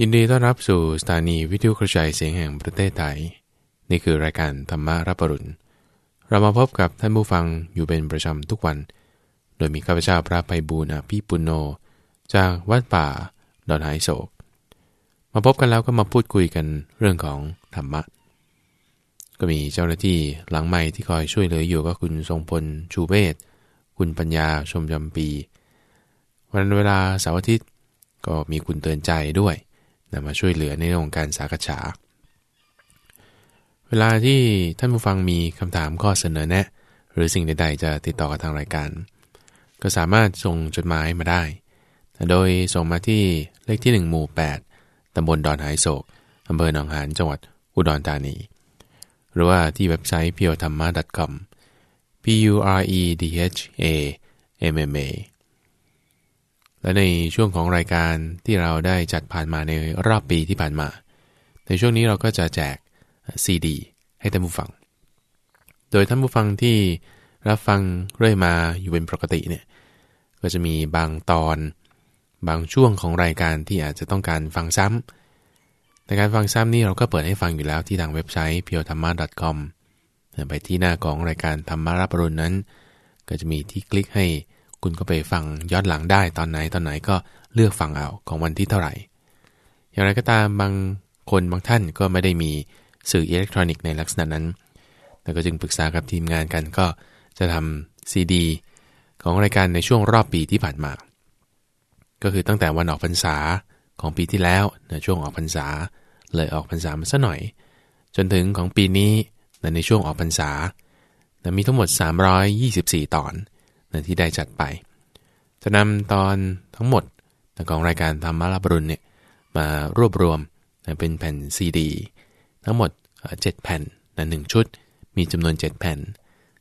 ยินดีต้อนรับสู่สถานีวิทยุกระจายเสียงแห่งประเทศไทย นี่คือรายการธรรมารับปรุณ เรามาพบกับท่านผู้ฟังอยู่เป็นประจำทุกวัน โดยมีข้าพเจ้าพระไพบูลอภิปุโน จากวัดป่าดอนหายโศก มาพบกันแล้วก็มาพูดคุยกันเรื่องของธรรมะ ก็มีเจ้าหน้าที่หลังใหม่ที่คอยช่วยเหลืออยู่ก็คุณทรงพลชูเบศคุณปัญญาชมจำปี วันเวลาเสาร์อาทิตย์ก็มีคุณเตือนใจด้วย นะมาช่วยเหลือในเรื่องของการสากษาเวลาที่ท่านผู้ฟังมีคำถามข้อเสนอแนะ หรือสิ่งใด ๆ จะติดต่อกับทางรายการ ก็สามารถส่งจดหมายมาได้ โดยส่งมาที่เลขที่ 1 หมู่ 8 ตำบลดอนหายโศกอำเภอหนองหานจังหวัดอุดรธานี หรือว่าที่เว็บไซต์ p u r e t h a m m a com p u r e d h a m m a และในช่วงของรายการที่เราได้จัดผ่านมาในรอบปีที่ผ่านมา ในช่วงนี้เราก็จะแจกซีดี ให้ท่านผู้ฟัง โดยท่านผู้ฟังที่รับฟังเรื่อยมาอยู่เป็นปกติเนี่ยก็จะมีบางตอนบางช่วงของรายการที่อาจจะต้องการฟังซ้ำในการฟังซ้ำนี่เราก็เปิดให้ฟังอยู่แล้วที่ทางเว็บไซต์ p u r e t h a m m a com ไปที่หน้าของรายการธรรมารับรุณนั้น ก็จะมีที่คลิกให้ คุณก็ไปฟังย้อนหลังได้ตอนไหนตอนไหนก็เลือกฟังเอาของวันที่เท่าไหร่ อย่างไรก็ตามบางคนบางท่านก็ไม่ได้มีสื่ออิเล็กทรอนิกส์ในลักษณะนั้น แต่ก็จึงปรึกษากับทีมงานกันก็จะทำซีดีของรายการในช่วงรอบปีที่ผ่านมา ก็คือตั้งแต่วันออกพรรษาของปีที่แล้วในช่วงออกพรรษา เลยออกพรรษามาสัหน่อย จนถึงของปีนี้ในช่วงออกพรรษา มีทั้งหมด 324 ตอน ที่ได้จัดไป จะนำตอนทั้งหมดของรายการธรรมะรับรุณเนี่ยมารวบรวมเป็นแผ่นซีดี ทั้งหมด 7 แผ่นนะหนึ่งชุด มีจำนวน 7 แผ่น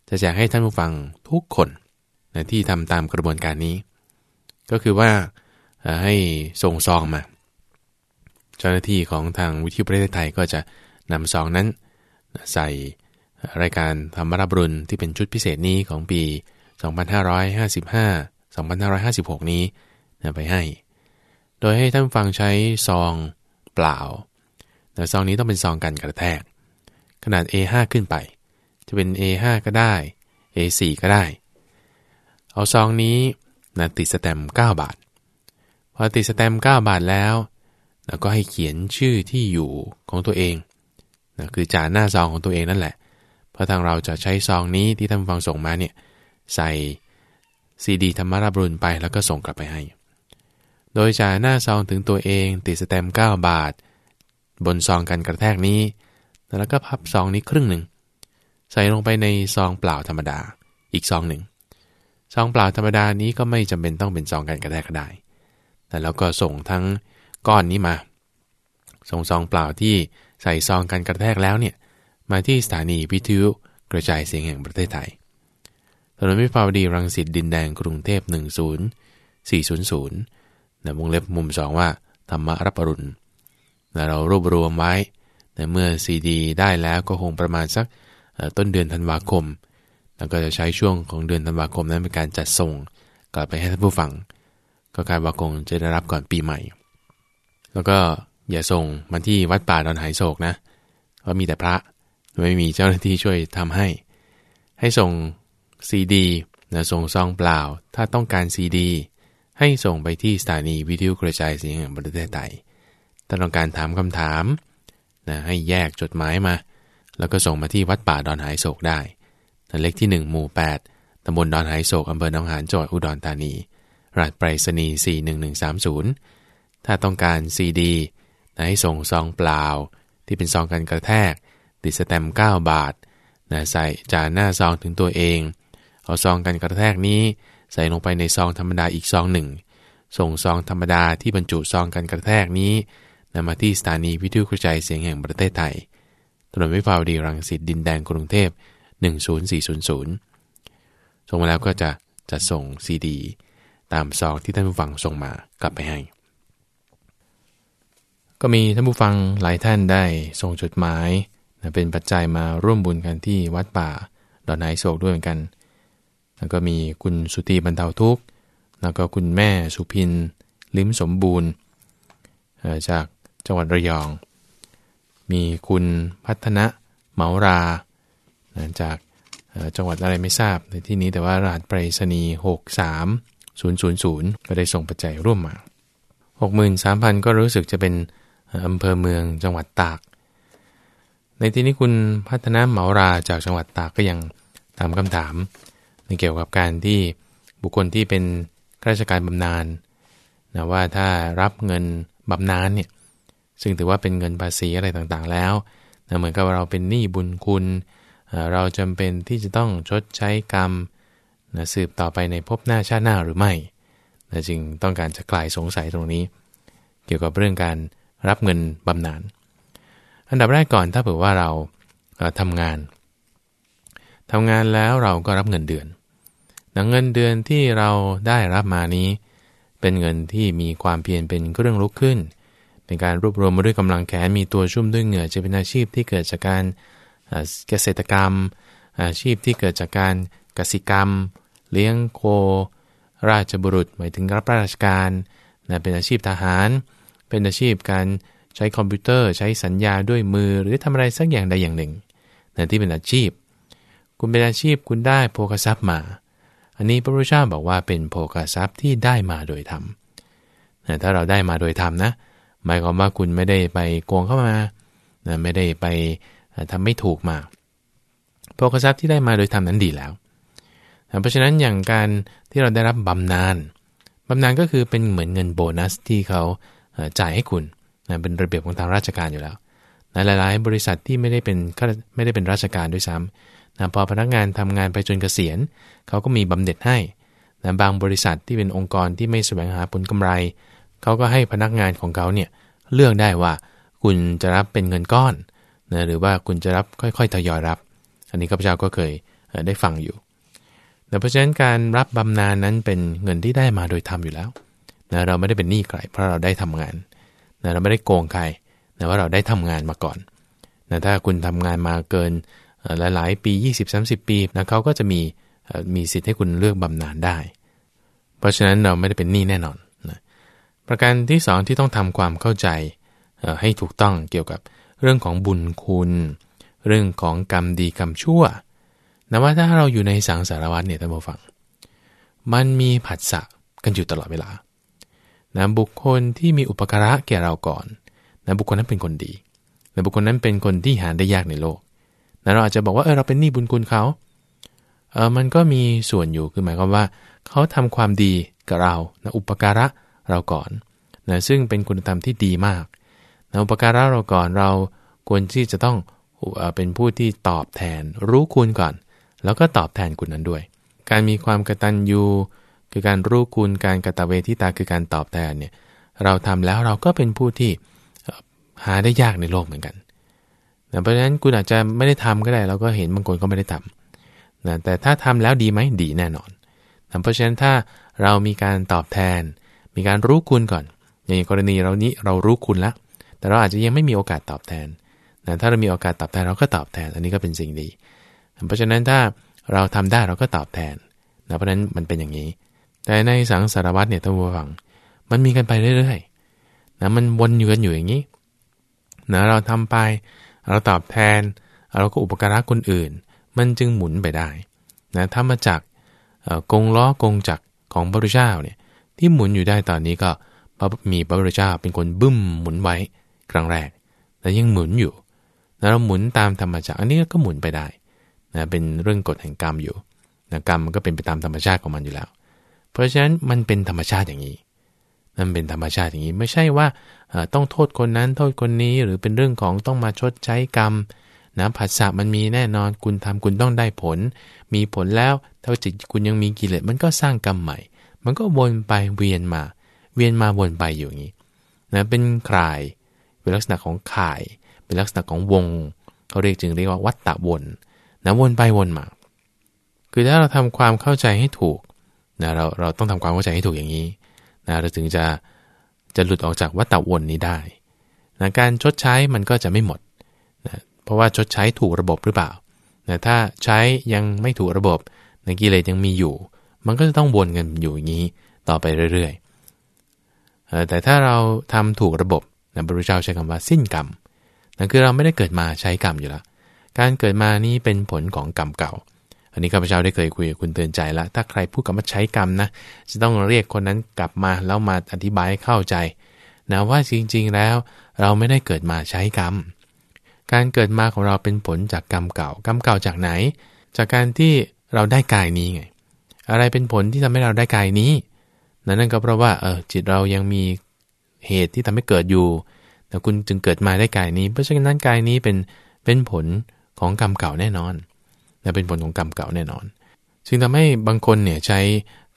จะแจกให้ท่านผู้ฟังทุกคนนะที่ทำตามกระบวนการนี้ ก็คือว่าให้ส่งซองมา เจ้าหน้าที่ของทางวิทยุประเทศไทยก็จะนำซองนั้น ใส่รายการธรรมรับรุณที่เป็นชุดพิเศษนี้ของปี 2555 2556 นี้นไปให้ โดยให้ท่านฟังใช้ซองเปล่าแต่ซองนี้ต้องเป็นซองกันกระแทก ขนาด A5 ขึ้นไป จะเป็น A5 ก็ได้ A4 ก็ได้ เอาซองนี้นะติดสแตม9 บาท พอติดสแตม9 บาทแล้วแล้วก็ให้เขียนชื่อที่อยู่ของตัวเองนะคือจานหน้าซองของตัวเองนั่นแหละ เพราะทางเราจะใช้ซองนี้ที่ท่านฟังส่งมาเนี่ย ใส่ซีดีธรรมราบรุนไปแล้วก็ส่งกลับไปให้ โดยจ่ายหน้าซองถึงตัวเองติดสแตมป์9บาท บนซองกันกระแทกนี้ แล้วก็พับซองนี้ครึ่งหนึ่ง ใส่ลงไปในซองเปล่าธรรมดาอีกซองหนึ่งซองเปล่าธรรมดานี้ก็ไม่จำเป็นต้องเป็นซองกันกระแทกก็ได้ แต่แล้วก็ส่งทั้งก้อนนี้มา ส่งซองเปล่าที่ใส่ซองกันกระแทกแล้วเนี่ยมาที่สถานีวิทยุกระจายเสียงแห่งประเทศไทย นนวิภาวดีรังสิตดินแดงกรุงเทพ 10400นะวงเล็บมุมสองว่า ธรรมรับปรุณนะเรารวบรวมไว้แต่เมื่อซีดีได้แล้วก็คงประมาณสักต้นเดือนธันวาคมแล้วก็จะใช้ช่วงของเดือนธันวาคมนั้นเป็นการจัดส่งกลับไปให้ท่านผู้ฟัง ก็การว่าคงจะได้รับก่อนปีใหม่ แล้วก็อย่าส่งมาที่วัดป่าดอนหายโศกนะเพราะมีแต่พระไม่มีเจ้าหน้าที่ช่วยทำให้ ให้ส่ง ซีดีนะส่งซองเปล่า ถ้าต้องการซีดี ให้ส่งไปที่สถานีวิทยุกระจายเสียงแห่งประเทศไทยถ้าต้องการถามคำถามนะให้แยกจดหมายมา แล้วก็ส่งมาที่วัดป่าดอนหายโศกได้นะเลขที่ 1 หมู่ 8ตำบลดอนหายโศกอำเภอหนองหานจังหวัดอุดรธานี รหัสไปรษณีย์41130 ถ้าต้องการซีดีนะให้ส่งซองเปล่า ที่เป็นซองกันกระแทก ติดสแตมป์9บาทนะใส่จานหน้าซองถึงตัวเอง เอาซองกันกระแทกนี้ ใส่ลงไปในซองธรรมดาอีกซองหนึ่ง ส่งซองธรรมดาที่บรรจุซองกันกระแทกนี้นำมาที่สถานีวิทยุกระจายเสียงแห่งประเทศไทย ถนนวิภาวดีรังสิตดินแดงกรุงเทพ 10400 ส่งมาแล้วก็จะจะส่งซีดี ตามซองที่ท่านผู้ฟังส่งมากลับไปให้ ก็มีท่านผู้ฟังหลายท่านได้ส่งจดหมาย เป็นปัจจัยมาร่วมบุญกันที่วัดป่าดอนไนโศกด้วยเหมือนกัน แล้วก็มีคุณสุตีบรรเทาทุกข์แล้วก็คุณแม่สุพินลิ้มสมบูรณ์ จากจังหวัดระยอง มีคุณพัฒนะเหมารา จากจังหวัดอะไรไม่ทราบในที่นี้แต่ว่ารหัสไปรษณีย์63000 ก็ได้ส่งปัจจัยร่วมมา 63,000 ก็รู้สึกจะเป็นอำเภอเมืองจังหวัดตาก ในที่นี้คุณพัฒนาเหมาราจากจังหวัดตากก็ยังถามคำถาม ในเกี่ยวกับการที่บุคคลที่เป็นข้าราชการบำนาญนะว่าถ้ารับเงินบำนาญเนี่ยซึ่งถือว่าเป็นเงินภาษีอะไรต่างๆแล้วนะเหมือนกับเราเป็นหนี้บุญคุณ เราจำเป็นที่จะต้องชดใช้กรรมนะสืบต่อไปในภพหน้าชาติหน้าหรือไม่นะจึงต้องการจะคลายสงสัยตรงนี้ เกี่ยวกับเรื่องการรับเงินบำนาญ อันดับแรกก่อนถ้าเผื่อว่าเราทำงาน ทำงานแล้วเราก็รับเงินเดือนดังเงินเดือนที่เราได้รับมานี้ เป็นเงินที่มีความเพียรเป็นเครื่องลุกขึ้น เป็นการรวบรวมมาด้วยกำลังแขนมีตัวชุ่มด้วยเหงื่อจะเป็นอาชีพที่เกิดจากการเกษตรกรรม อาชีพที่เกิดจากการกสิกรรม เลี้ยงโค ราชบุรุษหมายถึงรับราชการนะเป็นอาชีพทหาร เป็นอาชีพการใช้คอมพิวเตอร์ใช้สัญญาด้วยมือหรือทำอะไรสักอย่างใดอย่างหนึ่งนะที่เป็นอาชีพ คุณเป็นอาชีพคุณได้โภคทรัพย์มา อันนี้พระพุทธเจ้าบอกว่าเป็นโภคทรัพย์ที่ได้มาโดยธรรมนะถ้าเราได้มาโดยธรรมนะ หมายความว่าคุณไม่ได้ไปโกงเข้ามานะไม่ได้ไปทำไม่ถูกมาโภคทรัพย์ที่ได้มาโดยทำนั้นดีแล้วเพราะฉะนั้นอย่างการที่เราได้รับบำนาญบำนาญก็คือเป็นเหมือนเงินโบนัสที่เขาจ่ายให้คุณนะเป็นระเบียบของทางราชการอยู่แล้วในหลายๆ บริษัทที่ไม่ได้เป็นไม่ได้เป็นราชการด้วยซ้ำ นะพอพนักงานทำงานไปจนเกษียณเขาก็มีบำเหน็จให้นะบางบริษัทที่เป็นองค์กรที่ไม่แสวงหาผลกำไร เขาก็ให้พนักงานของเขาเนี่ยเลือกได้ว่าคุณจะรับเป็นเงินก้อนนะหรือว่าคุณจะรับค่อยๆทยอยรับ อันนี้ข้าพเจ้าก็เคยได้ฟังอยู่แต่เพราะฉะนั้นการรับบำนาญนั้นเป็นเงินที่ได้มาโดยธรรมอยู่แล้วนะเราไม่ได้เป็นหนี้ใครเพราะเราได้ทำงานนะเราไม่ได้โกงใครนะว่าเราได้ทำงานมาก่อนนะถ้าคุณทำงานมาเกิน หลายๆ ปี 20-30 ปีนะเขาก็จะมีมีสิทธิ์ให้คุณเลือกบำนาญได้ เพราะฉะนั้นเราไม่ได้เป็นหนี้แน่นอนนะประการที่2ที่ต้องทำความเข้าใจให้ถูกต้องเกี่ยวกับเรื่องของบุญคุณ เรื่องของกรรมดีกรรมชั่วนะว่าถ้าเราอยู่ในสังสารวัฏเนี่ยท่านผู้ฟัง มันมีผัสสะกันอยู่ตลอดเวลานะบุคคลที่มีอุปการะแก่เราก่อนนะบุคคลนั้นเป็นคนดีนะบุคคลนั้นเป็นคนที่หาได้ยากในโลก นะเราอาจจะบอกว่าเออเราเป็นหนี้บุญคุณเขาเออมันก็มีส่วนอยู่คือหมายความว่าเขาทำความดีกับเรานะอุปการะเราก่อนนะซึ่งเป็นคุณธรรมที่ดีมากนะอุปการะเราก่อนเราควรที่จะต้องเป็นผู้ที่ตอบแทนรู้คุณก่อน แล้วก็ตอบแทนคุณนั้นด้วย การมีความกตัญญูคือการรู้คุณการกตเวทิตาคือการตอบแทนเนี่ยเราทำแล้วเราก็เป็นผู้ที่หาได้ยากในโลกเหมือนกัน นะเพราะฉะนั้นคุณอาจจะไม่ได้ทำก็ได้ เราก็เห็นบางคนก็ไม่ได้ทำนะแต่ถ้าทำแล้วดีไหมดีแน่นอนนะเพราะฉะนั้นถ้าเรามีการตอบแทน มีการรู้คุณก่อน อย่างกรณีเรานี้เรารู้คุณแล้วแต่เราอาจจะยังไม่มีโอกาสตอบแทนนะถ้าเรามีโอกาสตอบแทนเราก็ตอบแทน อันนี้ก็เป็นสิ่งดี เพราะฉะนั้นถ้าเราทำได้เราก็ตอบแทนนะเพราะฉะนั้นมันเป็นอย่างนี้ แต่ในสังสารวัตรเนี่ยท่านผู้ฟัง มันมีกันไปเรื่อยๆนะมันวนอยู่กันอยู่อย่างนี้นะเราทำไป เราตอบแทน เราก็อุปการะคนอื่น มันจึงหมุนไปได้นะถ้ามาจากกงล้อกงจักรของพระพุทธเจ้าเนี่ยที่หมุนอยู่ได้ตอนนี้ก็มีพระพุทธเจ้าเป็นคนบึ้มหมุนไว้ครั้งแรกแต่ยังหมุนอยู่แล้วเราหมุนตามธรรมชาติอันนี้ก็หมุนไปได้นะเป็นเรื่องกฎแห่งกรรมอยู่นะกรรมมันก็เป็นไปตามธรรมชาติของมันอยู่แล้ว เพราะฉะนั้นมันเป็นธรรมชาติอย่างนี้ นั่นเป็นธรรมชาติอย่างนี้ไม่ใช่ว่าต้องโทษคนนั้นโทษคนนี้หรือเป็นเรื่องของต้องมาชดใช้กรรมนะผัสสะมันมีแน่นอนคุณทำคุณต้องได้ผล มีผลแล้วถ้าจิตคุณยังมีกิเลสมันก็สร้างกรรมใหม่ มันก็วนไปเวียนมา เวียนมาวนไปอยู่อย่างนี้นะเป็นคลายเป็นลักษณะของข่าย เป็นลักษณะของวงเขาเรียกจึงเรียกว่าวัตตะวนนะวนไปวนมา คือถ้าเราทำความเข้าใจให้ถูกนะเราเราต้องทำความเข้าใจให้ถูกอย่างนี้ นะเราถึงจะจะหลุดออกจากวัตตะวนนี้ได้นะการชดใช้มันก็จะไม่หมดนะเพราะว่าชดใช้ถูกระบบหรือเปล่านะถ้าใช้ยังไม่ถูกระบบในกิเลสยังมีอยู่ มันก็จะต้องวนกันอยู่อย่างนี้ต่อไปเรื่อยๆ แต่ถ้าเราทำถูกระบบนะพระพุทธเจ้าใช้คำว่าสิ้นกรรมนั่นคือเราไม่ได้เกิดมาใช้กรรมอยู่แล้ว การเกิดมานี้เป็นผลของกรรมเก่า อันนี้ข้าพเจ้าได้เคยคุยกับคุณเตือนใจแล้ว ถ้าใครพูดกับมาใช้กรรมนะ จะต้องเรียกคนนั้นกลับมาแล้วมาอธิบายให้เข้าใจนะว่าจริงๆแล้ว เราไม่ได้เกิดมาใช้กรรม การเกิดมาของเราเป็นผลจากกรรมเก่า กรรมเก่าจากไหน จากการที่เราได้กายนี้ไง อะไรเป็นผลที่ทำให้เราได้กายนี้ นั่นก็เพราะว่าเออจิตเรายังมีเหตุที่ทำให้เกิดอยู่แต่คุณจึงเกิดมาได้กายนี้ เพราะฉะนั้นกายนี้เป็นเป็นผลของกรรมเก่าแน่นอน และเป็นผลของกรรมเก่าแน่นอนซึ่งทำให้บางคนเนี่ยใช้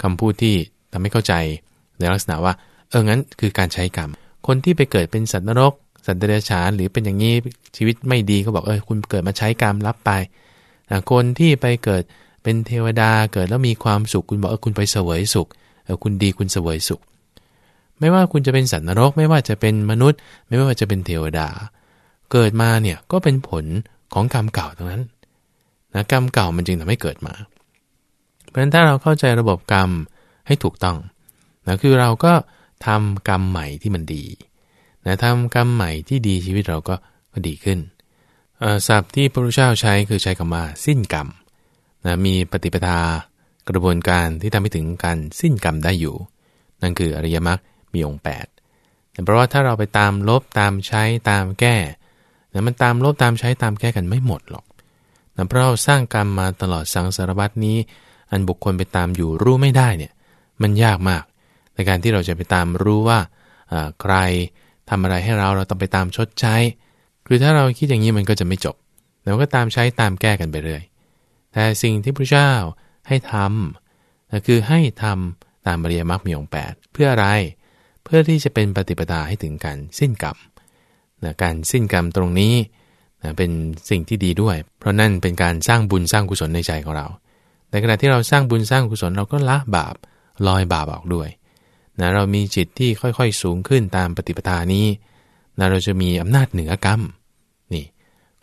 คำพูดที่ทำให้เข้าใจในลักษณะว่า เอองั้นคือการใช้กรรม คนที่ไปเกิดเป็นสัตว์นรก สัตว์เดรัจฉาน หรือเป็นอย่างนี้ชีวิตไม่ดีก็บอกเออคุณเกิดมาใช้กรรมรับไป คนที่ไปเกิดเป็นเทวดาเกิดแล้วมีความสุขคุณบอกเออคุณไปเสวยสุขเออคุณดีคุณเสวยสุข ไม่ว่าคุณจะเป็นสัตว์นรก ไม่ว่าจะเป็นมนุษย์ ไม่ว่าจะเป็นเทวดา เกิดมาเนี่ยก็เป็นผลของกรรมเก่าทั้งนั้น นะกรรมเก่ามันจึงทำให้เกิดมา เพราะฉะนั้นถ้าเราเข้าใจระบบกรรมให้ถูกต้องนะคือเราก็ทำกรรมใหม่ที่มันดีนะทำกรรมใหม่ที่ดีชีวิตเราก็ก็ดีขึ้นศัพท์ที่พระพุทธเจ้าใช้คือใช้คำว่าสิ้นกรรมนะมีปฏิปทากระบวนการที่ทำให้ถึงการสิ้นกรรมได้อยู่ นั่นคืออริยมรรคมีองค์8แต่เพราะว่าถ้าเราไปตามลบตามใช้ตามแก้แต่มันตามลบตามใช้ตามแก้กันไม่หมดหรอก นะเพราะเราสร้างกรรมมาตลอดสังสารวัตนี้ อันบุคคลไปตามอยู่รู้ไม่ได้เนี่ยมันยากมาก ในการที่เราจะไปตามรู้ว่าใครทำอะไรให้เราเราต้องไปตามชดใช้ คือถ้าเราคิดอย่างนี้มันก็จะไม่จบเราก็ตามใช้ตามแก้กันไปเรื่อยแต่สิ่งที่พระเจ้าให้ทำนะคือให้ทำตามบริยมรรคมีองค์8เพื่ออะไร เพื่อที่จะเป็นปฏิปทาให้ถึงการสิ้นกรรมนะการสิ้นกรรมตรงนี้ เป็นสิ่งที่ดีด้วย เพราะนั่นเป็นการสร้างบุญสร้างกุศลในใจของเรา ในขณะที่เราสร้างบุญสร้างกุศลเราก็ละบาปลอยบาปออกด้วยนะเรามีจิตที่ค่อยๆสูงขึ้นตามปฏิปทานี้นะเราจะมีอำนาจเหนือกรรมนี่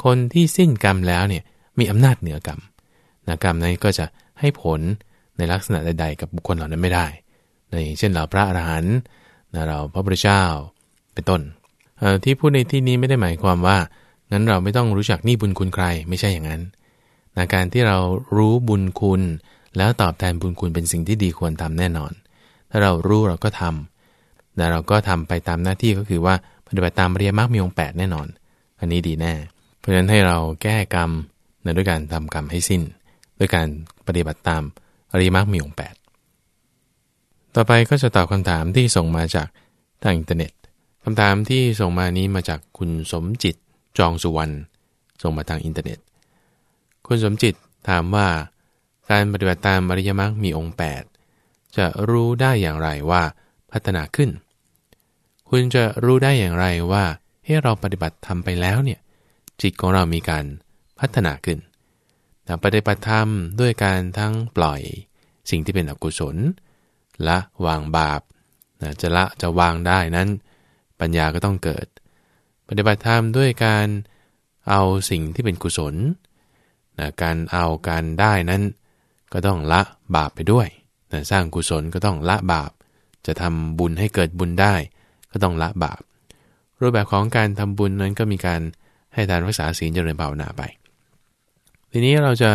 คนที่สิ้นกรรมแล้วเนี่ยมีอำนาจเหนือกรรมนะกรรมนั้นก็จะให้ผลในลักษณะใด ๆ กับบุคคลเหล่านั้นไม่ได้ในเช่นเราพระอรหันต์นะเราพระพุทธเจ้าเป็นต้นที่พูดในที่นี้ไม่ได้หมายความว่า งั้นเราไม่ต้องรู้จักนี่บุญคุณใครไม่ใช่อย่างนั้นนะการที่เรารู้บุญคุณ แล้วตอบแทนบุญคุณเป็นสิ่งที่ดีควรทำแน่นอน ถ้าเรารู้เราก็ทำแต่เราก็ทำไปตามหน้าที่ก็คือว่าปฏิบัติตามอริยมรรคมีองค์8แน่นอน อันนี้ดีแน่ เพราะฉะนั้นให้เราแก้กรรมนะด้วยการทำกรรมให้สิ้น ด้วยการปฏิบัติตามอริยมรรคมีองค์8ต่อไปก็จะตอบคำถามที่ส่งมาจากทางอินเทอร์เน็ตคำถามที่ส่งมานี้มาจากคุณสมจิต จองสุวรรณส่งมาทางอินเทอร์เน็ต คุณสมจิตถามว่า การปฏิบัติตามอริยมรรคมีองค์ 8 จะรู้ได้อย่างไรว่าพัฒนาขึ้น คุณจะรู้ได้อย่างไรว่าให้เราปฏิบัติทำไปแล้วเนี่ยจิตของเรามีการพัฒนาขึ้นแต่ปฏิบัติธรรมด้วยการทั้งปล่อยสิ่งที่เป็นอกุศลละวางบาปจะละจะวางได้นั้น ปัญญาก็ต้องเกิด ฏิบัติธรรมด้วยการเอาสิ่งที่เป็นกุศลนะการเอาการได้นั้น ก็ต้องละบาปไปด้วยนะสร้างกุศลก็ต้องละบาป จะทำบุญให้เกิดบุญได้ ก็ต้องละบาป รูปแบบของการทำบุญนั้นก็มีการให้ทานรักษาศีลเจริญภาวนาไป ทีนี้เราจะ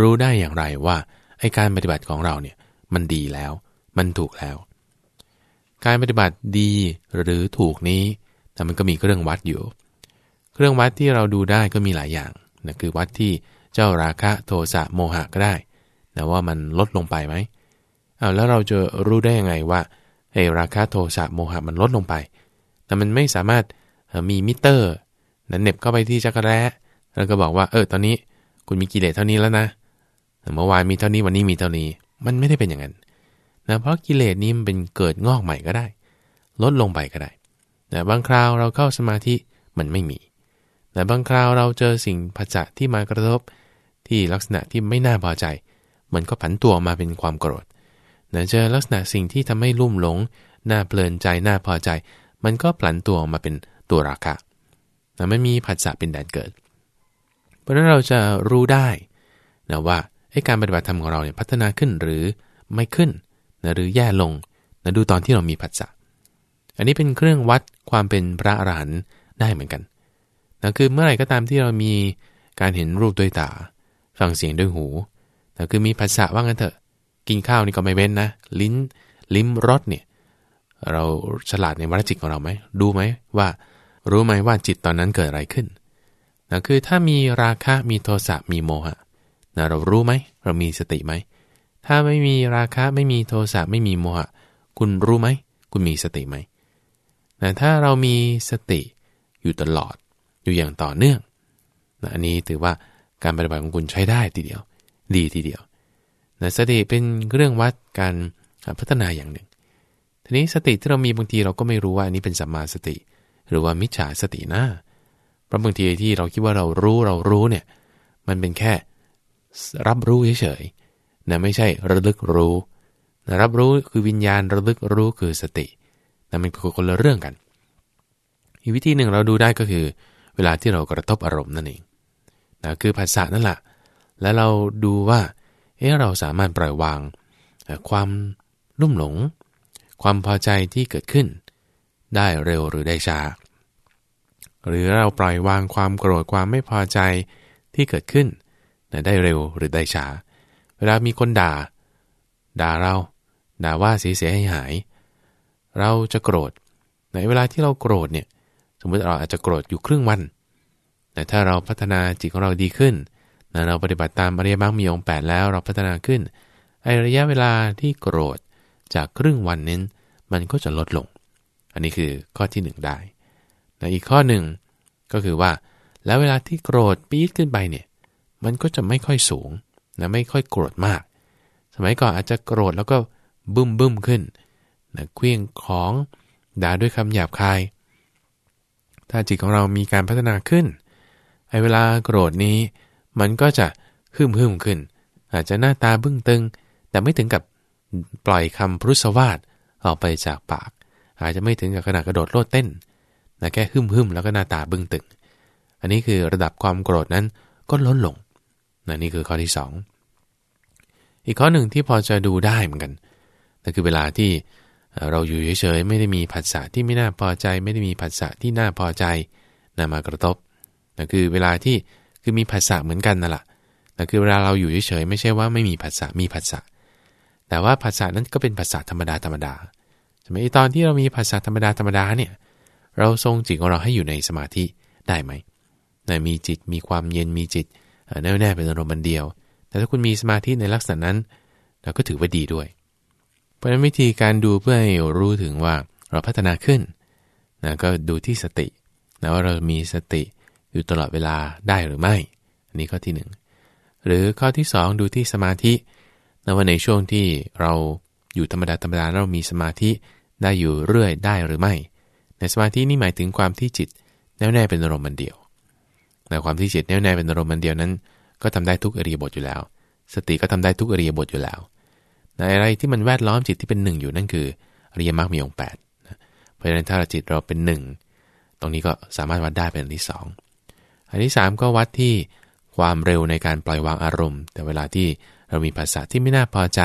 รู้ได้อย่างไรว่าไอการปฏิบัติของเราเนี่ยมันดีแล้ว มันถูกแล้ว การปฏิบัติดีหรือถูกนี้ แต่มันก็มีเครื่องวัดอยู่ เครื่องวัดที่เราดูได้ก็มีหลายอย่างนะคือวัดที่เจ้าราคะโทสะโมหะก็ได้นะว่ามันลดลงไปไหมเอาแล้วเราจะรู้ได้ยังไงว่าไอ้ราคะโทสะโมหะมันลดลงไป แต่มันไม่สามารถมีมิเตอร์นั้นเน็บเข้าไปที่จักรแร้แล้วก็บอกว่าเออตอนนี้คุณมีกิเลสเท่านี้แล้วนะเมื่อวานมีเท่านี้วันนี้มีเท่านี้ มันไม่ได้เป็นอย่างนั้นนะเพราะกิเลสนี้มันเป็นเกิดงอกใหม่ก็ได้ ลดลงไปก็ได้ แต่บางคราวเราเข้าสมาธิมันไม่มี แต่บางคราวเราเจอสิ่งผัสสะที่มากระทบ ที่ลักษณะที่ไม่น่าพอใจ มันก็ผันตัวมาเป็นความโกรธนะเจอลักษณะสิ่งที่ทำให้ลุ่มหลงน่าเพลินใจน่าพอใจ มันก็ผันตัวมาเป็นตัวราคะนะไม่มีผัสสะเป็นแดนเกิด เพราะนั้นเราจะรู้ได้นะว่าการปฏิบัติธรรมของเราเนี่ยพัฒนาขึ้นหรือไม่ขึ้นนะหรือแย่ลงนะดูตอนที่เรามีผัสสะ อันนี้เป็นเครื่องวัดความเป็นพระอรหันต์ได้เหมือนกันนะคือเมื่อไหร่ก็ตามที่เรามีการเห็นรูปด้วยตา ฟังเสียงด้วยหูนะคือมีภาษาว่างั้นเถอะ กินข้าวนี่ก็ไม่เว้นนะ ลิ้น ลิ้มรสเนี่ย เราฉลาดในวัฏจิตของเราไหม ดูไหมว่า รู้ไหมว่าจิตตอนนั้นเกิดอะไรขึ้นนะคือถ้ามีราคะ มีโทสะ มีโมหะนะเรารู้ไหม เรามีสติไหม ถ้าไม่มีราคะ ไม่มีโทสะ ไม่มีโมหะ คุณรู้ไหม คุณมีสติไหม นะถ้าเรามีสติอยู่ตลอดอยู่อย่างต่อเนื่องนะอันนี้ถือว่าการปฏิบัติของคุณใช้ได้ทีเดียว ดีทีเดียวนะสติเป็นเรื่องวัดการพัฒนาอย่างหนึ่ง ทีนี้สติที่เรามีบางทีเราก็ไม่รู้ว่าอันนี้เป็นสัมมาสติ หรือว่ามิจฉาสตินะเพราะบางทีที่เราคิดว่าเรารู้เรารู้เนี่ยมันเป็นแค่รับรู้เฉยๆนะไม่ใช่ระลึกรู้นะรับรู้คือวิญญาณระลึกรู้คือสติ นะมันคนละเรื่องกัน อีกวิธีหนึ่งเราดูได้ก็คือ เวลาที่เรากระทบอารมณ์นั่นเองนะคือภาษานั่นแหละแล้วเราดูว่าเอ๊เราสามารถปล่อยวาง ความลุ่มหลง ความพอใจที่เกิดขึ้น ได้เร็วหรือได้ช้า หรือเราปล่อยวางความโกรธความไม่พอใจที่เกิดขึ้นได้เร็วหรือได้ช้า เวลามีคนด่า ด่าเรา ด่าว่าเสียเสียให้หาย เราจะโกรธในเวลาที่เราโกรธเนี่ยสมมติเราอาจจะโกรธอยู่ครึ่งวัน แต่ถ้าเราพัฒนาจิตของเราดีขึ้นเราปฏิบัติตามอริยมรรคมีองค์8แล้วเราพัฒนาขึ้นไอระยะเวลาที่โกรธจากครึ่งวันนั้นมันก็จะลดลง อันนี้คือข้อที่ 1 ได้นะอีกข้อหนึ่งก็คือว่า แล้วเวลาที่โกรธปี๊ดขึ้นไปเนี่ยมันก็จะไม่ค่อยสูงนะไม่ค่อยโกรธมาก สมัยก่อนอาจจะโกรธแล้วก็บึ้มบึ้มขึ้น นะเคลี้ยงของด่าด้วยคำหยาบคาย ถ้าจิตของเรามีการพัฒนาขึ้นไอ้เวลาโกรธนี้ มันก็จะหึมหึมขึ้น อาจจะหน้าตาบึ้งตึง แต่ไม่ถึงกับปล่อยคำพุทธวาดออกไปจากปาก อาจจะไม่ถึงกับขนาดกระโดดโลดเต้นนะแค่หึมหึมแล้วก็หน้าตาบึ้งตึง อันนี้คือระดับความโกรธนั้นก็ลดลงนะนี่คือข้อที่ 2 อีกข้อหนึ่งที่พอจะดูได้เหมือนกันนั่นคือเวลาที่ เราอยู่เฉยๆไม่ได้มีผัสสะที่ไม่น่าพอใจ ไม่ได้มีผัสสะที่น่าพอใจนะมากระทบนั่นคือเวลาที่คือมีผัสสะเหมือนกันนั่นแหละนั่นคือเวลาเราอยู่เฉยๆไม่ใช่ว่าไม่มีผัสสะมีผัสสะแต่ว่าผัสสะนั้นก็เป็นผัสสะธรรมดาธรรมดาใช่ไหมตอนที่เรามีผัสสะธรรมดาธรรมดาเนี่ยเราทรงจิตของเราให้อยู่ในสมาธิได้ไหมนะมีจิตมีความเย็นมีจิตแน่วแน่เป็นอารมณ์เดียว แต่ถ้าคุณมีสมาธิในลักษณะนั้นเราก็ถือว่าดีด้วย เพราะฉะนั้นวิธีการดูเพื่อให้รู้ถึงว่าเราพัฒนาขึ้นนะก็ดูที่สตินะว่าเรามีสติอยู่ตลอดเวลาได้หรือไม่ อันนี้ข้อที่ 1 หรือข้อที่ 2 ดูที่สมาธินะว่าในช่วงที่เราอยู่ธรรมดาธรรมดาเรามีสมาธิได้อยู่เรื่อยได้หรือไม่ ในสมาธินี่หมายถึงความที่จิตแน่วแน่เป็นอารมณ์มันเดียวแต่ความที่จิตแน่วแน่เป็นอารมณ์มันเดียวนั้น ก็ทำได้ทุกอริยบทอยู่แล้ว สติก็ทำได้ทุกอริยบทอยู่แล้ว ในอะไรที่มันแวดล้อมจิตที่เป็นหนึ่งอยู่นั่นคืออริยมรรคมีองค์แปดเพราะฉะนั้นถ้าจิตเราเป็นหนึ่งตรงนี้ก็สามารถวัดได้เป็นอันที่สองอันที่สามก็วัดที่ความเร็วในการปล่อยวางอารมณ์ แต่เวลาที่เรามีภาษาที่ไม่น่าพอใจ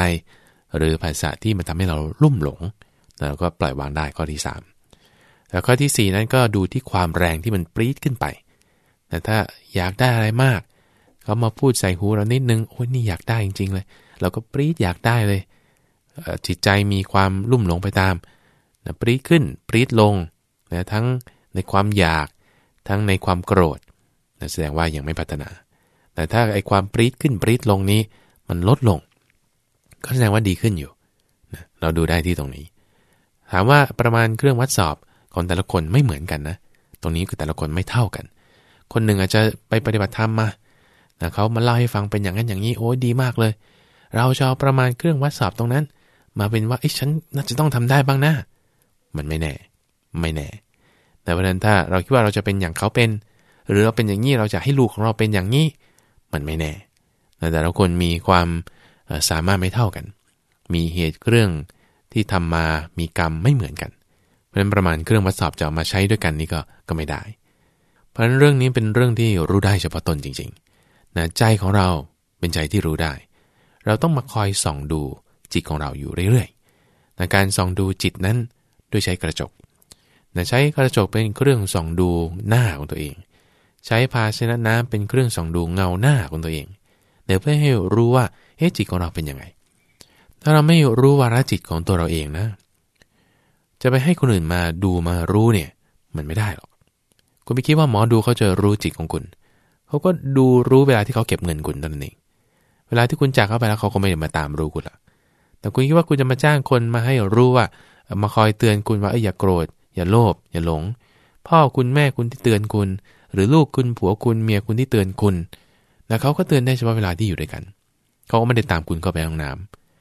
หรือภาษาที่มันทำให้เราลุ่มหลงเราก็ปล่อยวางได้ข้อที่ 3 แล้วข้อที่ 4 นั้นก็ดูที่ความแรงที่มันปรี๊ดขึ้นไป แต่ถ้าอยากได้อะไรมาก เขามาพูดใส่หูเรานิดนึงโอ้ยนี่อยากได้จริง ๆ เลย เราก็ปรี๊ดอยากได้เลย จิตใจมีความลุ่มหลงไปตามนะปรี๊ดขึ้นปรี๊ดลงนะทั้งในความอยากทั้งในความโกรธนะแสดงว่ายังไม่พัฒนา แต่ถ้าไอความปรี๊ดขึ้นปรี๊ดลงนี้มันลดลง ก็แสดงว่าดีขึ้นอยู่นะเราดูได้ที่ตรงนี้ ถามว่าประมาณเครื่องวัดสอบของแต่ละคนไม่เหมือนกันนะ ตรงนี้คือแต่ละคนไม่เท่ากัน คนหนึ่งอาจจะไปปฏิบัติธรรมมานะเขามาเล่าให้ฟังเป็นอย่างนั้นอย่างนี้โอ้ดีมากเลย เราจะเอาประมาณเครื่องวัดสอบตรงนั้น มาเป็นว่าไอ้ฉันน่าจะต้องทำได้บ้างนะมันไม่แน่ ไม่แน่ แต่เพราะนั้นถ้าเราคิดว่าเราจะเป็นอย่างเขาเป็น หรือเราเป็นอย่างนี้เราจะให้ลูกของเราเป็นอย่างนี้ มันไม่แน่ แต่ละคนมีความสามารถไม่เท่ากัน มีเหตุเครื่องที่ทำมามีกรรมไม่เหมือนกัน เพราะนั้นประมาณเครื่องวัดสอบจะมาใช้ด้วยกันนี่ก็ก็ไม่ได้ เพราะนั้นเรื่องนี้เป็นเรื่องที่รู้ได้เฉพาะตนจริงๆนะใจของเราเป็นใจที่รู้ได้ เราต้องมาคอยส่องดูจิตของเราอยู่เรื่อยๆนการส่องดูจิตนั้นด้วยใช้กระจกนะใช้กระจกเป็นเครื่องส่องดูหน้าของตัวเอง ใช้ภาชนะน้ำเป็นเครื่องส่องดูเงาหน้าของตัวเองเดี๋ยวเพื่อให้รู้ว่าเฮ้จิตของเราเป็นยังไง ถ้าเราไม่รู้วาระจิตของตัวเราเองนะ จะไปให้คนอื่นมาดูมารู้เนี่ยมันไม่ได้หรอก คุณไปคิดว่าหมอดูเขาจะรู้จิตของคุณ เขาก็ดูรู้เวลาที่เขาเก็บเงินคุณตอนนั้นเอง วลาที่คุณจากเขาไปแล้วเขาก็ไม่ได้มาตามรู้คุณละแต่คุณคิดว่าคุณจะมาจ้างคนมาให้รู้ว่า มาคอยเตือนคุณว่าเอออย่าโกรธ อย่าโลภอย่าหลง พ่อคุณแม่คุณที่เตือนคุณ หรือลูกคุณผัวคุณเมียคุณที่เตือนคุณแต่เขาก็เตือนได้เฉพาะเวลาที่อยู่ด้วยกันเขาก็ไม่ได้ตามคุณเข้าไปห้องน้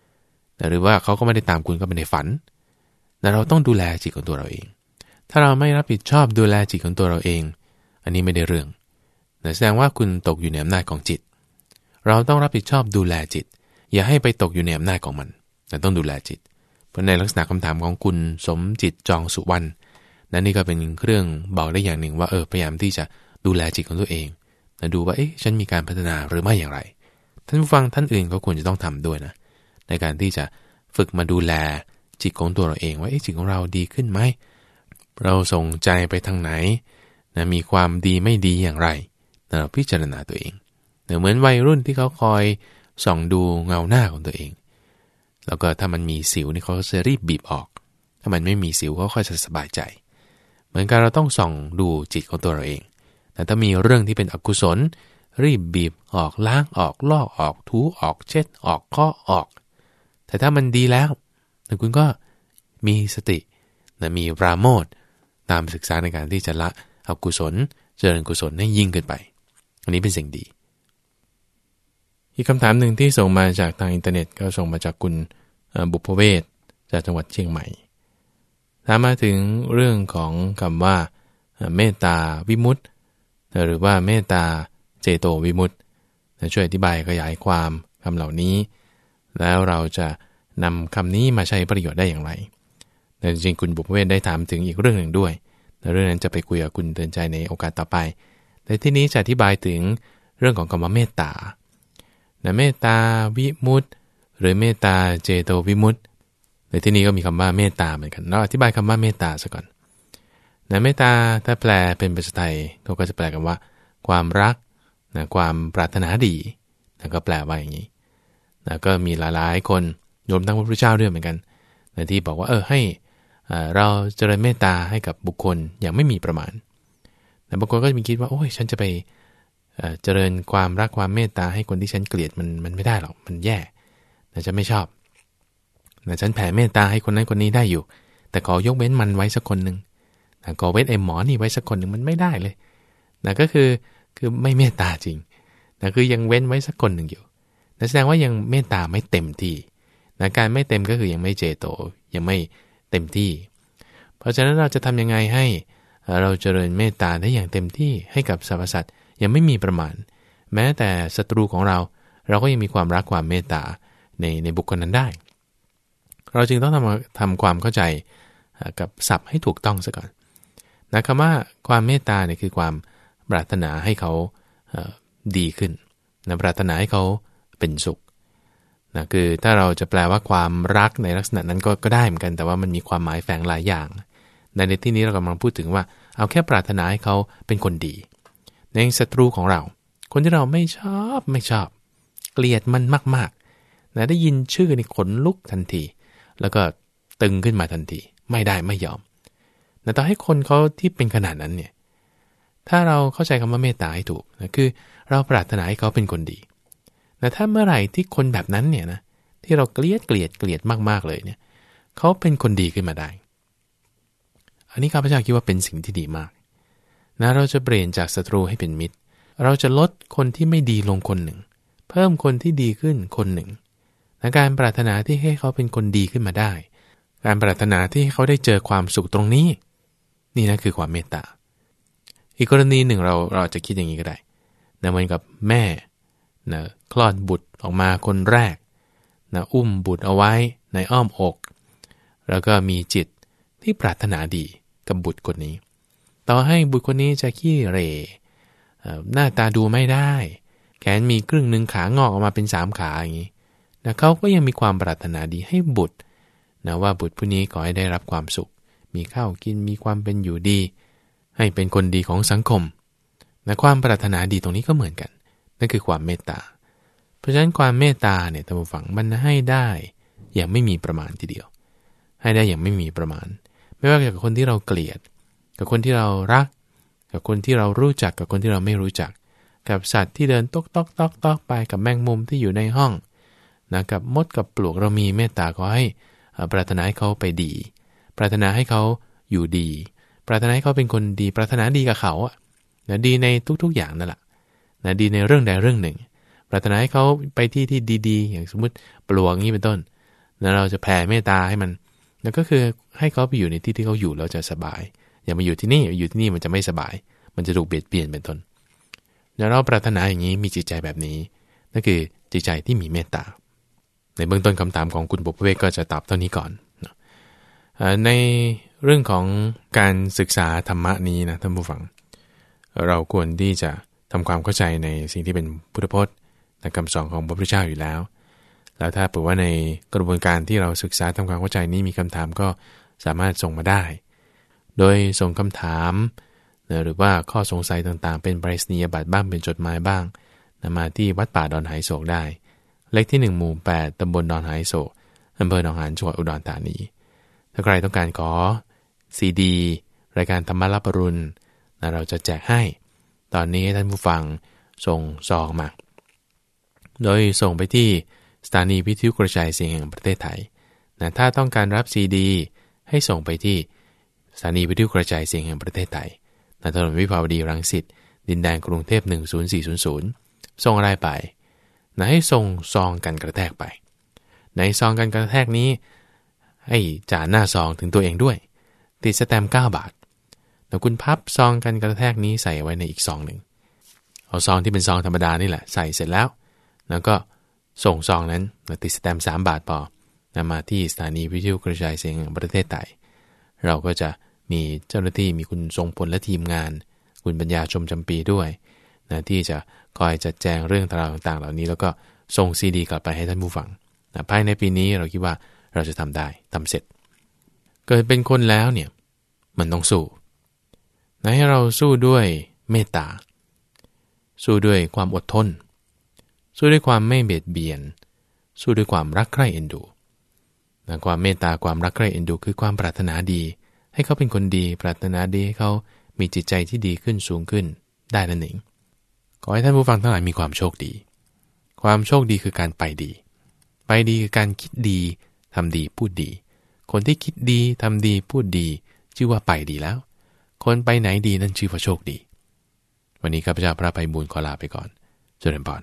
ำหรือว่าเขาก็ไม่ได้ตามคุณเข้าไปในฝันแต่เราต้องดูแลจิตของตัวเราเอง ถ้าเราไม่รับผิดชอบดูแลจิตของตัวเราเอง อันนี้ไม่ได้เรื่องแสดงว่าคุณตกอยู่ในอำนาจของจิต เราต้องรับผิดชอบดูแลจิต อย่าให้ไปตกอยู่ในอำนาจของมันแต่ต้องดูแลจิต เพราะในลักษณะคำถามของคุณสมจิตจองสุวรรณนั่นนี่ก็เป็นเครื่องบอกได้อย่างหนึ่งว่าเออพยายามที่จะดูแลจิตของตัวเองนะดูว่าเอ๊ะฉันมีการพัฒนาหรือไม่อย่างไร ท่านผู้ฟังท่านอื่นก็ควรจะต้องทำด้วยนะ ในการที่จะฝึกมาดูแลจิตของตัวเราเองว่าเอ๊ะจิตของเราดีขึ้นไหมเราส่งใจไปทางไหนนะมีความดีไม่ดีอย่างไรเราพิจารณาตัวเอง เหมือนวัยรุ่นที่เขาคอยส่องดูเงาหน้าของตัวเอง แล้วก็ถ้ามันมีสิวนี่เขาจะรีบบีบออก ถ้ามันไม่มีสิวเขาค่อยจะสบายใจ เหมือนกันเราต้องส่องดูจิตของตัวเราเอง แต่ถ้ามีเรื่องที่เป็นอกุศล รีบบีบออกล้างออกลอกออกทูออกเช็ดออกข้อออก แต่ถ้ามันดีแล้วแต่คุณก็มีสตินะมีปราโมทตามศึกษาในการที่จะละอกุศล เจริญกุศลให้ยิ่งขึ้นไป อันนี้เป็นสิ่งดี อีกคำถามหนึ่งที่ส่งมาจากทางอินเทอร์เน็ต ก็ส่งมาจากคุณบุพเวศจากจังหวัดเชียงใหม่ ถามมาถึงเรื่องของคำว่าเมตตาวิมุตติหรือว่าเมตตาเจโตวิมุตต์ช่วยอธิบายขยายความคำเหล่านี้ แล้วเราจะนำคำนี้มาใช้ประโยชน์ได้อย่างไรแต่จริงคุณบุพเวศได้ถามถึงอีกเรื่องหนึ่งด้วยเรื่องนั้นจะไปคุยกับคุณเตือนใจในโอกาสต่อไป แต่ที่นี้จะอธิบายถึงเรื่องของคำว่าเมตตา เมตตาวิมุตต์หรือเมตตาเจโตวิมุตต์ในที่นี้ก็มีคำว่าเมตตาเหมือนกันเราอธิบายคำว่าเมตตาซะก่อนนะเมตตาถ้าแปลเป็นภาษาไทยเขาก็จะแปลกันว่า ความรักนะความปรารถนาดีนะก็แปลว่าอย่างนี้นะก็มีหลายๆ คนรวมทั้งพระพุทธเจ้าด้วยเหมือนกันนะที่บอกว่าเออให้เราเจริญเมตตาให้กับบุคคลอย่างไม่มีประมาณแต่บางคนก็มีคิดว่าโอ้ยฉันจะไป เจริญความรักความเมตตาให้คนที่ฉันเกลียดมันมันไม่ได้หรอกมันแย่แต่จะไม่ชอบแต่ฉันแผ่เมตตาให้คนนั้นคนนี้ได้อยู่ แต่ขอยกเว้นมันไว้สักคนหนึ่งนะก็เว้นไอ้หมอนี่ไว้สักคนหนึ่งมันไม่ได้เลยนะก็คือคือไม่เมตตาจริงนะคือยังเว้นไว้สักคนหนึ่งอยู่นะแสดงว่ายังเมตตาไม่เต็มที่นะการไม่เต็มก็คือยังไม่เจโต ยังไม่เต็มที่ เพราะฉะนั้นเราจะทำยังไงให้เราเจริญเมตตาได้อย่างเต็มที่ให้กับสรรพสัตว์ ยังไม่มีประมาณ แม้แต่ศัตรูของเรา เราก็ยังมีความรักความเมตตาในในบุคคลนั้นได้ เราจึงต้องทำทำความเข้าใจกับศัพท์ให้ถูกต้องซะก่อนนะคำว่าความเมตตาเนี่ยคือความปรารถนาให้เขาดีขึ้นนะปรารถนาให้เขาเป็นสุขนะคือถ้าเราจะแปลว่าความรักในลักษณะนั้นก็ก็ได้เหมือนกัน แต่ว่ามันมีความหมายแฝงหลายอย่าง ในในที่นี้เรากำลังพูดถึงว่า เอาแค่ปรารถนาให้เขาเป็นคนดี ในศัตรูของเรา คนที่เราไม่ชอบไม่ชอบ เกลียดมันมากๆนะได้ยินชื่อนี่ขนลุกทันที แล้วก็ตึงขึ้นมาทันที ไม่ได้ไม่ยอมแต่ต่อให้คนเขาที่เป็นขนาดนั้นเนี่ย ถ้าเราเข้าใจคำว่าเมตตาให้ถูกนะคือเราปรารถนาให้เขาเป็นคนดีแต่ถ้าเมื่อไหร่ที่คนแบบนั้นเนี่ยนะที่เราเกลียดเกลียดเกลียดมากๆเลยเนี่ยเขาเป็นคนดีขึ้นมาได้ อันนี้ข้าพเจ้าคิดว่าเป็นสิ่งที่ดีมาก นะเราจะเปลี่ยนจากศัตรูให้เป็นมิตร เราจะลดคนที่ไม่ดีลงคนหนึ่ง เพิ่มคนที่ดีขึ้นคนหนึ่งนะการปรารถนาที่ให้เขาเป็นคนดีขึ้นมาได้ การปรารถนาที่ให้เขาได้เจอความสุขตรงนี้ นี่นะคือความเมตตา อีกกรณีหนึ่งเราเราจะคิดอย่างนี้ก็ได้นะเหมือนกับแม่นะคลอดบุตรออกมาคนแรกนะอุ้มบุตรเอาไว้ในอ้อมอก แล้วก็มีจิตที่ปรารถนาดีกับบุตรคนนี้ ต่อให้บุตรคนนี้จะขี้เรหน้าตาดูไม่ได้ แขนมีครึ่งหนึ่งขางอกออกมาเป็นสามขาอย่างนี้นะเขาก็ยังมีความปรารถนาดีให้บุตรนะว่าบุตรผู้นี้ขอให้ได้รับความสุข มีข้าวกินมีความเป็นอยู่ดี ให้เป็นคนดีของสังคมนะความปรารถนาดีตรงนี้ก็เหมือนกัน นั่นคือความเมตตา เพราะฉะนั้นความเมตตาเนี่ยท่านผู้ฟังมันให้ได้อย่างไม่มีประมาณทีเดียว ให้ได้อย่างไม่มีประมาณ ไม่ว่ากับคนที่เราเกลียด กับคนที่เรารัก กับคนที่เรารู้จักกับคนที่เราไม่รู้จัก กับสัตว์ที่เดินตอกตอกตอกตอกไปกับแมงมุมที่อยู่ในห้องนะกับมดกับปลวกเรามีเมตตาขอให้ปรารถนาให้เขาไปดี ปรารถนาให้เขาอยู่ดี ปรารถนาให้เขาเป็นคนดี ปรารถนาดีกับเขาอะนะดีในทุกๆอย่างนั่นแหละนะดีในเรื่องใดเรื่องหนึ่ง ปรารถนาให้เขาไปที่ที่ดีๆ อย่างสมมติปลวกนี้เป็นต้นแล้วเราจะแผ่เมตตาให้มัน แล้วก็คือให้เขาไปอยู่ในที่ที่เขาอยู่เราจะสบาย อย่ามาอยู่ที่นี่อยู่ที่นี่มันจะไม่สบาย มันจะถูกเบียดเบียนเป็นต้นแล้วเราปรารถนาอย่างนี้มีจิตใจแบบนี้นั่นคือจิตใจที่มีเมตตา ในเบื้องต้นคำถามของคุณบุพเวกก็จะตอบเท่านี้ก่อนในเรื่องของการศึกษาธรรมะนี้นะท่านผู้ฟัง เราควรที่จะทำความเข้าใจในสิ่งที่เป็นพุทธพจน์และคำสอนของพระพุทธเจ้าอยู่แล้ว แล้วถ้าเผื่อว่าในกระบวนการที่เราศึกษาทำความเข้าใจนี้มีคำถามก็สามารถส่งมาได้ โดยส่งคำถามหรือว่าข้อสงสัยต่างๆ เป็นปริศนียบัตรบ้างเป็นจดหมายบ้างนมาที่วัดป่าดอนหายโศกได้ เลขที่ 1 หมู่ 8 ตำบลดอนหายโศกอำเภอหนองหานจังหวัดอุดรธานี ถ้าใครต้องการขอซีดี รายการธรรมรับปรุณนะเราจะแจกให้ ตอนนี้ท่านผู้ฟังส่งซองมา โดยส่งไปที่สถานีวิทยุกระจายเสียงแห่งประเทศไทยนะถ้าต้องการรับซีดี ให้ส่งไปที่ สถานีวิทยุกระจายเสียงแห่งประเทศไทยนถนนวิภาวดีรังสิตดินแดนกรุงเทพ10400 ส่งอะไรไปนะให้ส่งซองกันกระแทกไป ในซองกันกระแทกนี้ให้จ่าหน้าซองถึงตัวเองด้วย ติดสแตมป์9บาทแล้วคุณพับซองกันกระแทกนี้ใส่ไว้ในอีกซองหนึ่งเอาซองที่เป็นซองธรรมดานี่แหละใส่เสร็จแล้ว แล้วก็ส่งซองนั้นติดสแตมป์3บาทพอนำมาที่สถานีวิทยุกระจายเสียงประเทศไทย เราก็จะมีเจ้าหน้าที่มีคุณทรงพลและทีมงาน คุณปัญญาชมจำปีด้วยนะที่จะคอยจัดแจงเรื่องราวต่างๆ เหล่านี้ แล้วก็ส่งซีดีกลับไปให้ท่านผู้ฟังนะภายในปีนี้เราคิดว่าเราจะทำได้ทำเสร็จ เกิดเป็นคนแล้วเนี่ยมันต้องสู้นะให้เราสู้ด้วยเมตตา สู้ด้วยความอดทน สู้ด้วยความไม่เบียดเบียน สู้ด้วยความรักใคร่เอ็นดู นะความเมตตาความรักใคร่เอ็นดูคือความปรารถนาดี ให้เขาเป็นคนดีปรารถนาดีให้เขามีจิตใจที่ดีขึ้นสูงขึ้นได้นั่นเองขอให้ท่านผู้ฟังทั้งหลายมีความโชคดี ความโชคดีคือการไปดี ไปดีคือการคิดดีทำดีพูดดี คนที่คิดดีทำดีพูดดี ชื่อว่าไปดีแล้ว คนไปไหนดีนั่นชื่อว่าโชคดี วันนี้ข้าพเจ้าพระไปบุญขอลาไปก่อนเจริญพร